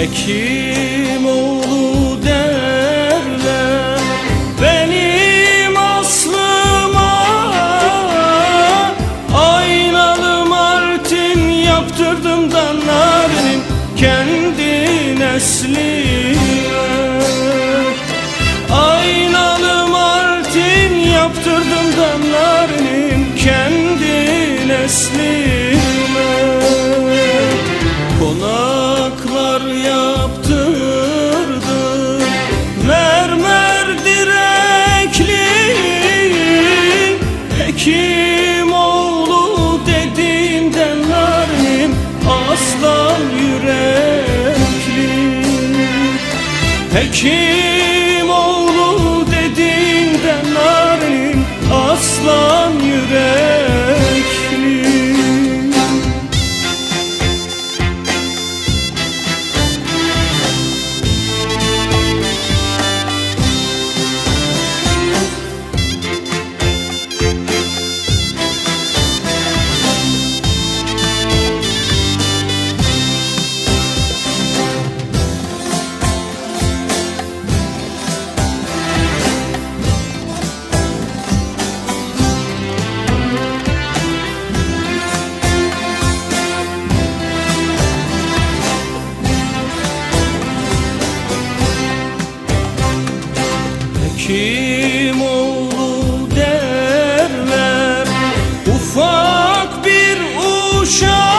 Hekim oğlu derler Benim aslıma Aynalı martin yaptırdım da narin Kendi neslime Aynalı martin yaptırdım da narin Kendi neslime Konaklar yaptırdım Mermer direkli Hekim oğlu dediğinden narim Aslan yürekli. Hekim Hekim oğlu derler. Ufak bir uşak